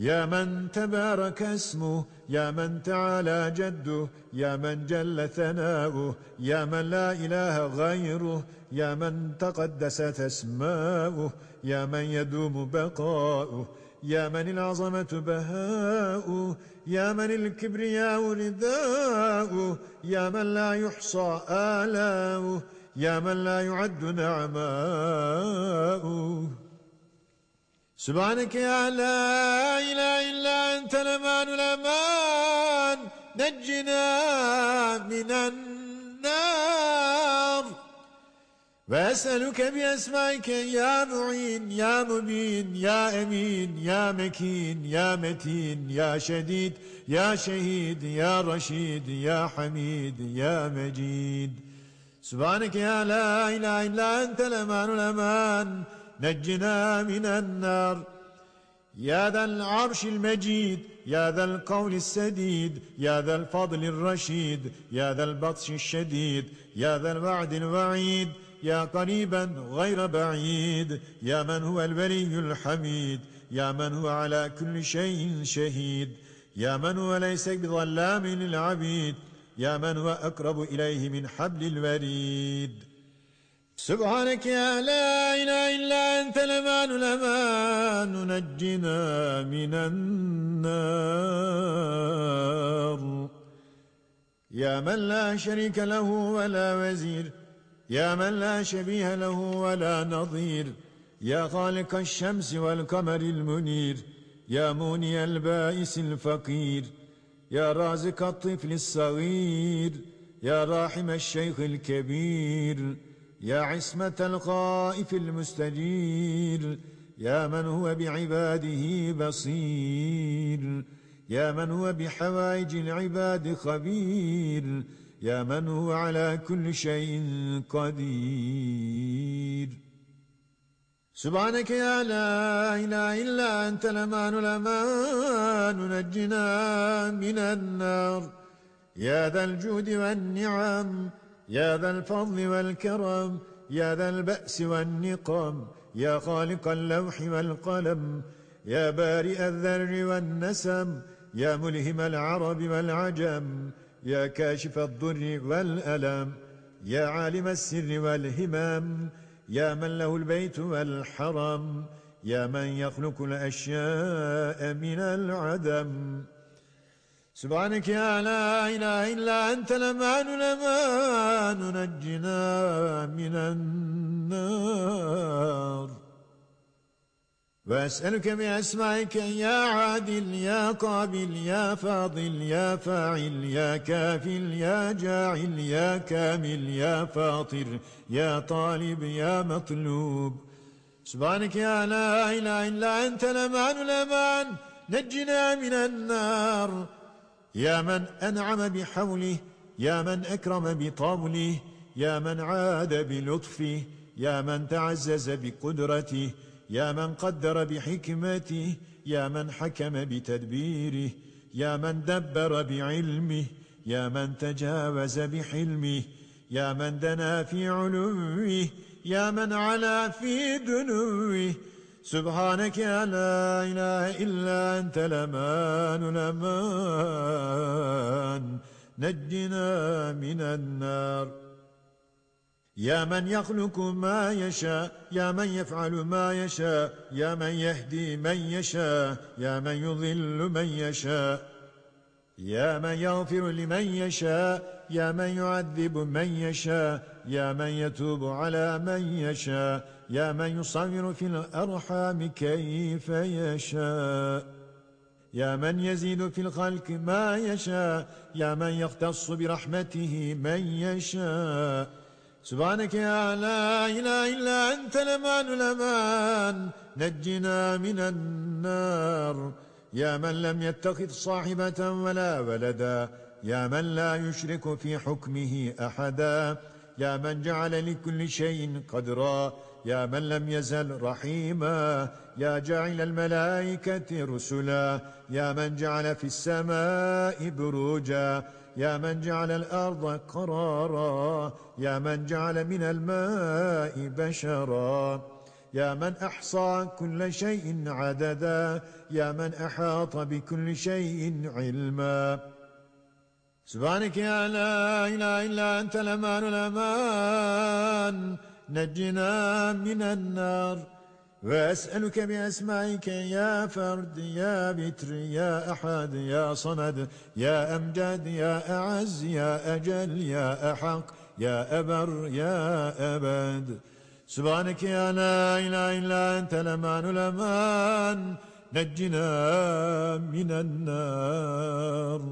يا من تبارك اسمه يا من تعالى جده يا من جل ثناؤه يا من لا إله غيره يا من تقدست أسماؤه يا من يدوم بقاؤه يا من العظمة بهاؤه يا من الكبرياء رداؤه يا من لا يحصى آلاؤه يا من لا يعد نعماؤه. سبحانك يا لا إله إلا أنت الأمان الأمان. نجنا من النار. وأسألك بأسمائك يا معين يا مبين يا أمين يا مكين يا متين يا شديد يا شهيد يا رشيد يا حميد يا مجيد. سبحانك يا لا إله إلا أنت الأمان الأمان. نجنا من النار. يا ذا العرش المجيد يا ذا القول السديد يا ذا الفضل الرشيد يا ذا البطش الشديد يا ذا الوعد الوعيد يا قريبا غير بعيد يا من هو الولي الحميد يا من هو على كل شيء شهيد يا من هو ليس بظلام للعبيد. يا من هو أقرب إليه من حبل الوريد. سبحانك يا لا إله إلا أنت لمان الأمان نجنا من النار. يا من لا شريك له ولا وزير يا من لا شبيه له ولا نظير. يا خالق الشمس والقمر المنير يا موني البائس الفقير. يا رازق الطفل الصغير يا راحم الشيخ الكبير يا عصمة الخائف المستجير يا من هو بعباده بصير يا من هو بحوائج العباد خبير يا من هو على كل شيء قدير. سبحانك يا لا إله إلا أنت الأمان الأمان نجنا من النار. يا ذا الجود والنعم يا ذا الفضل والكرم يا ذا البأس والنقم يا خالق اللوح والقلم يا بارئ الذر والنسم يا ملهم العرب والعجم يا كاشف الضر والألم يا عالم السر والهمم يا من له البيت والحرم يا من يخلق الأشياء من العدم. سبحانك يا لا إله إلا أنت لمان لمان نجنا من النار. وأسألك بأسمائك يا عادل يا قابل يا فاضل يا فاعل يا كافل يا جاعل يا كامل يا فاطر يا طالب يا مطلوب. سبحانك يا لا إله إلا أنت لمان لمان نجنا من النار. يا من أنعم بحوله يا من أكرم بطوله يا من عاد بلطفه يا من تعزز بقدرته يا من قدر بحكمته يا من حكم بتدبيره يا من دبر بعلمه يا من تجاوز بحلمه يا من دنا في علوه يا من علا في دنوه. سبحانك يا لا إله إلا أنت لمان لمان. نجنا من النار. يا من يخلق ما يشاء يا من يفعل ما يشاء يا من يهدي من يشاء يا من يضل من يشاء يا من يغفر لمن يشاء يا من يعذب من يشاء يا من يتوب على من يشاء يا من يصغر في الأرحام كيف يشاء يا من يزيد في الخلق ما يشاء يا من يختص برحمته من يشاء سبحانك يا لا إله إلا أنت لمان لمان نجنا من النار. يا من لم يتخذ صاحبة ولا ولدا. يا من لا يشرك في حكمه أحدا. يا من جعل لكل شيء قدرا. يا من لم يزل رحيما. يا جعل الملائكة رسلا. يا من جعل في السماء بروجا. يا من جعل الأرض قرارا يا من جعل من الماء بشرا. يا من أحصى كل شيء عددا يا من أحاط بكل شيء علما. سبحانك يا لا إله إلا أنت الأمان الأمان. نجنا من النار. وأسألك بأسمائك يا فرد يا بتر يا أحد يا صمد يا أمجد يا أعز يا أجل يا أحق يا أبر يا أبد. سبحانك يا لا إله إلا أنت لمان الأمان نجنا من النار.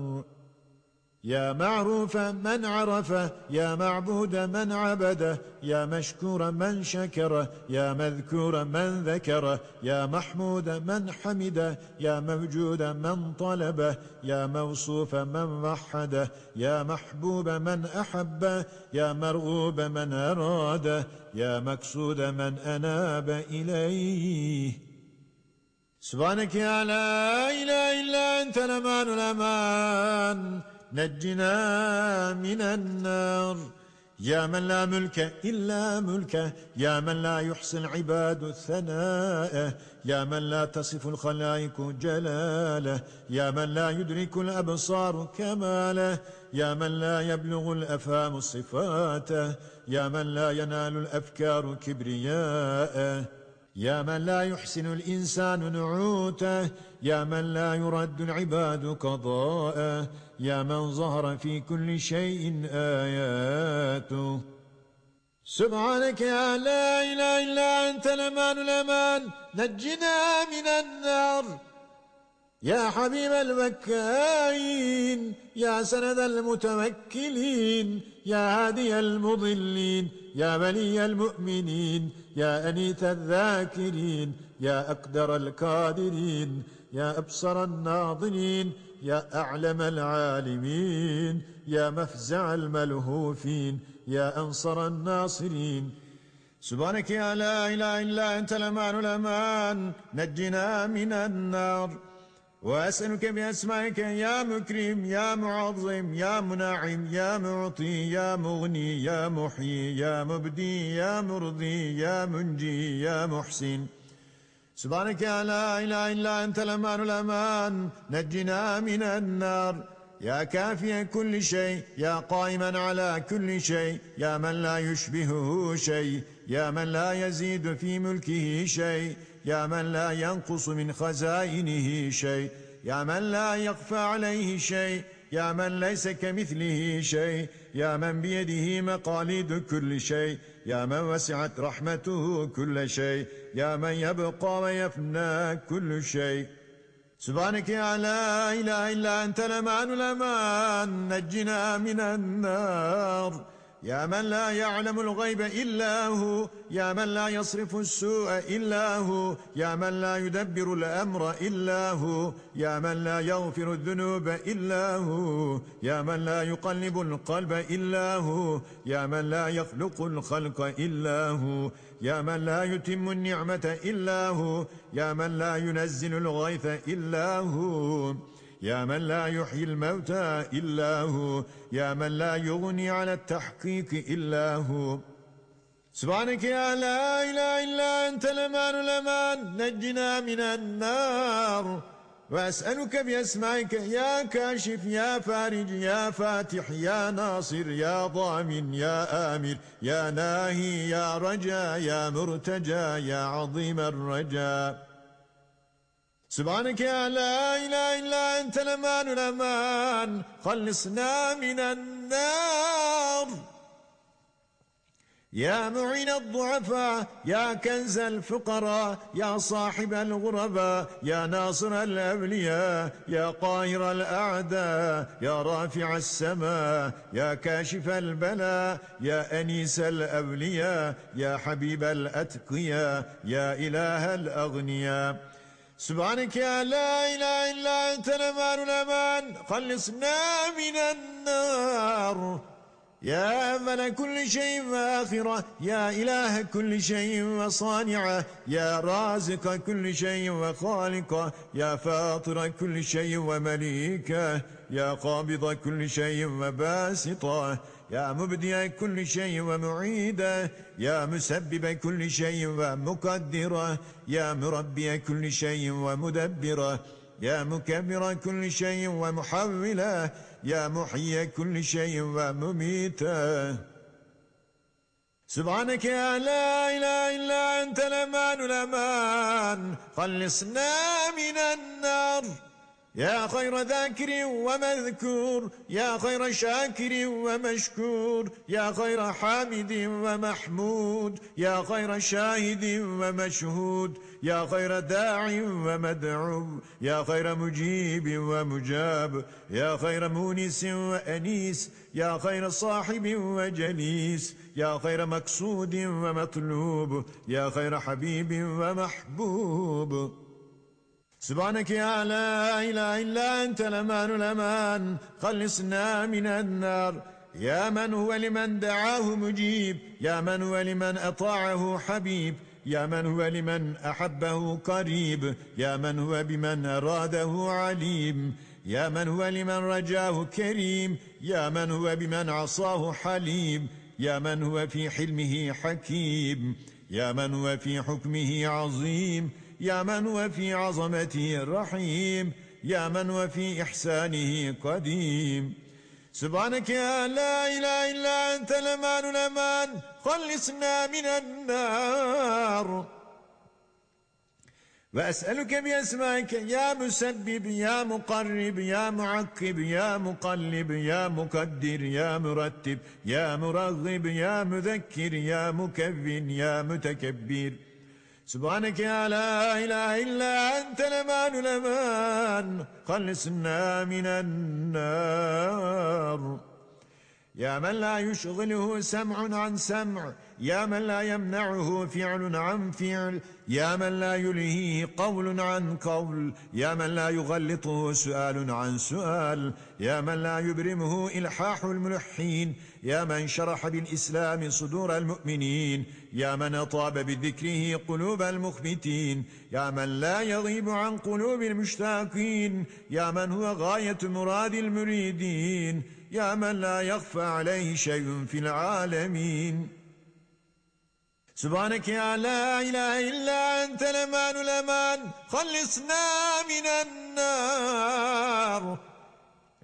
يا معروف من عرفه يا معبود من عبده يا مشكور من شكره يا مذكور من ذكره يا محمود من حمده يا موجود من طلبه يا موصوف من وحده يا محبوب من أحبه يا مرغوب من أراده يا مقصود من أناب إليه. سبحانك يا لا إله إلا أنت الأمان الأمان. نجنا من النار. يا من لا ملك إلا ملكه يا من لا يحصي العباد الثناء يا من لا تصف الخلائق جلاله يا من لا يدرك الأبصار كماله يا من لا يبلغ الأفهام صفاته يا من لا ينال الأفكار كبرياءه يا من لا يحسن الإنسان نعوته يا من لا يرد العباد قضاءه يا من ظهر في كل شيء آياته. سبحانك يا لا إله إلا أنت الأمان الأمان. نجنا من النار. يا حبيب المكاين يا سند المتوكلين. يا هادي المضلين. يا ولي المؤمنين. يا أنيت الذاكرين. يا أقدر القادرين. يا أبصر الناظرين. يا أعلم العالمين يا مفزع الملهوفين يا أنصر الناصرين. سبحانك يا لا إله إلا أنت الأمان الأمان نجنا من النار. وأسألك بأسمائك يا مكرم يا معظم يا منعم يا معطي يا مغني يا محيي يا مبدي يا مرضي يا منجي يا محسن. سبحانك لا إله إلا أنت الأمان الأمان. نجنا من النار. يا كافي كل شيء. يا قائما على كل شيء. يا من لا يشبهه شيء. يا من لا يزيد في ملكه شيء. يا من لا ينقص من خزائنه شيء. يا من لا يخفى عليه شيء. يا من ليس كمثله شيء. يا من بيده مقاليد كل شيء يا من وسعت رحمته كل شيء يا من يبقى ويفنى كل شيء. سبحانك يا لا إله إلا أنت الأمان الأمان نجنا من النار. يا من لا يعلم الغيب إلا هو يا من لا يصرف السوء إلا هو يا من لا يدبر الأمر إلا هو يا من لا يغفر الذنوب إلا هو يا من لا يقلب القلب إلا هو يا من لا يخلق الخلق إلا هو يا من لا يتم النعمة إلا هو يا من لا ينزل الغيث إلا هو. يا من لا يحيي الموتى إلا هو. يا من لا يغني على التحقيق إلا هو. سبحانك يا لا إله إلا أنت الأمان الأمان. نجنا من النار. وأسألك بأسمائك يا كاشف يا فارج يا فاتح يا ناصر يا ضامن يا آمر يا ناهي يا رجا يا مرتجى يا عظيم الرجاء سبحانك يا لا إله إلا أنت الأمان الأمان. خلصنا من النار. يا معين الضعفاء يا كنز الفقراء يا صاحب الغرباء يا ناصر الأولياء يا قاهر الأعداء يا رافع السماء يا كاشف البلاء يا أنيس الأولياء يا حبيب الأتقياء يا إله الأغنياء. سبحانك يا لا إله إلا أنت الأمان الأمان. خلصنا من النار. يا أول كل شيء وآخرة. يا إله كل شيء وصانعه يا رازق كل شيء وخالقه يا فاطر كل شيء ومليكه يا قابض كل شيء وباسطه يا مبدي كل شيء ومعيده يا مسبب كل شيء ومقدره يا مربي كل شيء ومدبره يا مكبر كل شيء ومحوله يا محيي كل شيء ومميته سبحانك يا لا إله إلا أنت الأمان الأمان خلصنا من النار. يا خير ذاكر ومذكور يا خير شاكر ومشكور يا خير حامد ومحمود يا خير شاهد ومشهود يا خير داع ومدعو يا خير مجيب ومجاب يا خير مونس وأنيس يا خير صاحب وجليس يا خير مقصود ومطلوب يا خير حبيب ومحبوب سبحانك يا لا إله إلا أنت الأمان الأمان. خلصنا من النار. يا من هو لمن دعاه مجيب؟ يا من هو لمن أطاعه حبيب؟ يا من هو لمن أحبه قريب؟ يا من هو بمن أراده عليم؟ يا من هو لمن رجاه كريم؟ يا من هو بمن عصاه حليم؟ يا من هو في حلمه حكيم؟ يا من هو في حكمه عظيم؟ يا من هو في عظمته رحيم يا من هو في إحسانه قديم. سبحانك يا لا إله إلا أنت لمان لمان خلصنا من النار. وأسألك بأسمائك يا مسبب يا مقرب يا معقب يا مقلب يا مقدر يا مرتب يا مرغب يا مذكر يا مكون يا متكبر. سبحانك يا لا إله إلا أنت لمان لمان خلصنا من النار. يا من لا يشغله سمع عن سمع. يا من لا يمنعه فعل عن فعل. يا من لا يلهيه قول عن قول. يا من لا يغلطه سؤال عن سؤال. يا من لا يبرمه إلحاح الملحين. يا من شرح بالإسلام صدور المؤمنين يا من أطاب بذكره قلوب المخبتين يا من لا يغيب عن قلوب المشتاقين يا من هو غاية مراد المريدين يا من لا يخفى عليه شيء في العالمين. سبحانك يا لا إله إلا أنت لمان لمان خلصنا من النار.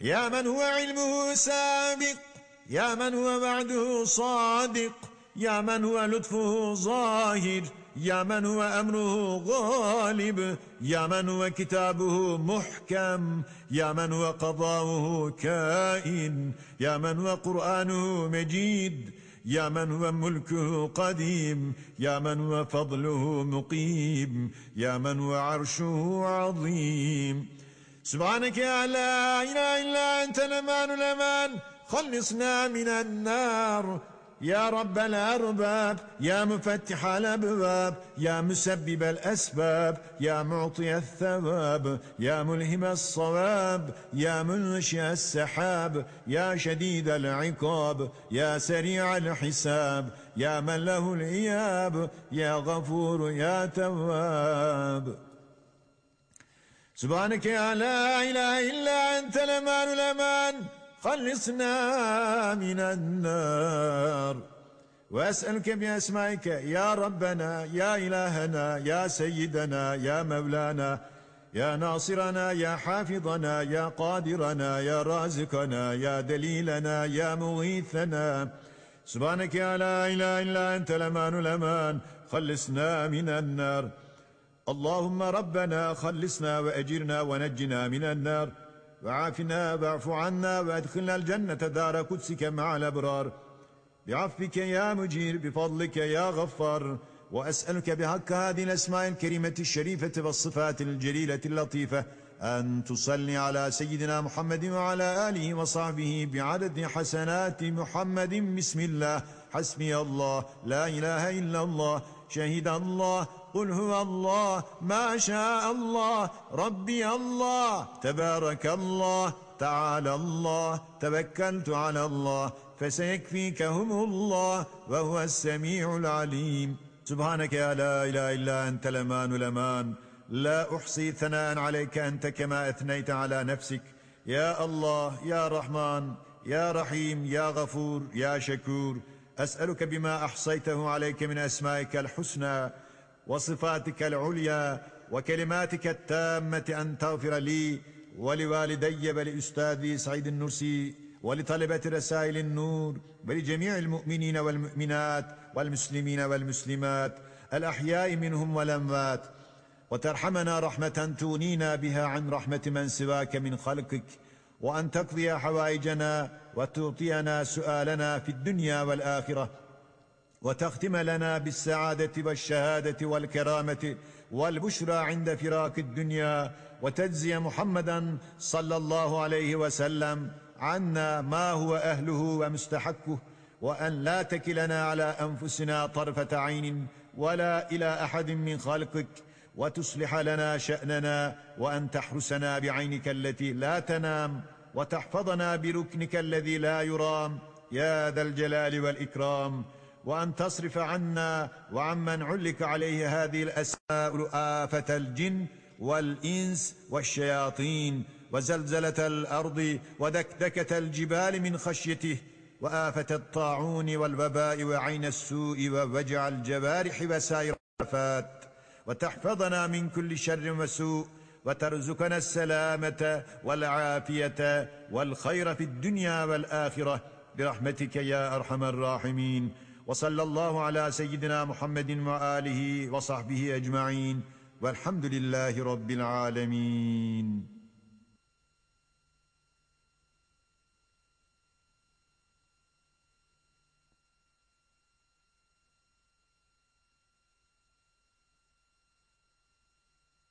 يا من هو علمه سابق يا من هو بعده صادق؟ يا من هو لطفه ظاهر؟ يا من هو أمره غالب؟ يا من هو كتابه محكم؟ يا من هو قضاؤه كائن؟ يا من هو قرآنه مجيد؟ يا من هو ملكه قديم؟ يا من هو فضله مقيم؟ يا من هو عرشه عظيم؟ سبحانك يا لا إله إلا أنت لمان لمان خلصنا من النار. يا رب الأرباب يا مفتح الأبواب يا مسبب الأسباب يا معطي الثواب يا ملهم الصواب يا منشئ السحاب يا شديد العقاب يا سريع الحساب يا من له الإياب يا غفور يا تواب. سبحانك يا لا إله إلا أنت لمان لمان خلصنا من النار. وأسألك بأسمائك يا ربنا يا إلهنا يا سيدنا يا مولانا يا ناصرنا يا حافظنا يا قادرنا يا رازقنا يا دليلنا يا مغيثنا سبحانك يا لا إله إلا أنت لمان لمان خلصنا من النار. اللهم ربنا خلصنا وأجرنا ونجنا من النار. وعافنا واعف عنا وادخلنا الجنة دار قدسك مع الأبرار. بعفوك يا مجير بفضلك يا غفار. وأسألك بحق هذه الأسماء الكريمة الشريفة والصفات الجليلة اللطيفة أن تصلي على سيدنا محمد وعلى آله وصحبه بعدد حسنات محمد. بسم الله حسبي الله لا إله إلا الله شهد الله قل هو الله ما شاء الله ربي الله تبارك الله تعالى الله توكلت على الله فسيكفيكهم الله وهو السميع العليم. سبحانك يا لا إله إلا أنت لمان لمان لا أحصي ثناء عليك أنت كما أثنيت على نفسك. يا الله يا رحمن يا رحيم يا غفور يا شكور. أسألك بما أحصيته عليك من أسمائك الحسنى وصفاتك العليا وكلماتك التامة أن تغفر لي ولوالدي ولأستاذي سعيد النرسي ولطلبة رسائل النور ولجميع المؤمنين والمؤمنات والمسلمين والمسلمات الأحياء منهم والأموات وترحمنا رحمة تونينا بها عن رحمة من سواك من خلقك وأن تقضي حوائجنا وتعطينا سؤالنا في الدنيا والآخرة وتختم لنا بالسعادة والشهادة والكرامة والبشرى عند فراق الدنيا وتجزي محمدا صلى الله عليه وسلم عنا ما هو أهله ومستحقه وأن لا تكلنا على أنفسنا طرفة عين ولا إلى أحد من خلقك وتصلح لنا شأننا وأن تحرسنا بعينك التي لا تنام وتحفظنا بركنك الذي لا يرام يا ذا الجلال والإكرام. وأن تصرف عنا وعمن علك عليه هذه الأسماء آفة الجن والإنس والشياطين وزلزلة الأرض ودكدكة الجبال من خشيته وآفة الطاعون والوباء وعين السوء ووجع الجوارح وسائر الآفات. وتحفظنا من كل شر وسوء وترزقنا السلامة والعافية والخير في الدنيا والآخرة. برحمتك يا أرحم الراحمين. وصلى الله على سيدنا محمد وآله وصحبه أجمعين. والحمد لله رب العالمين.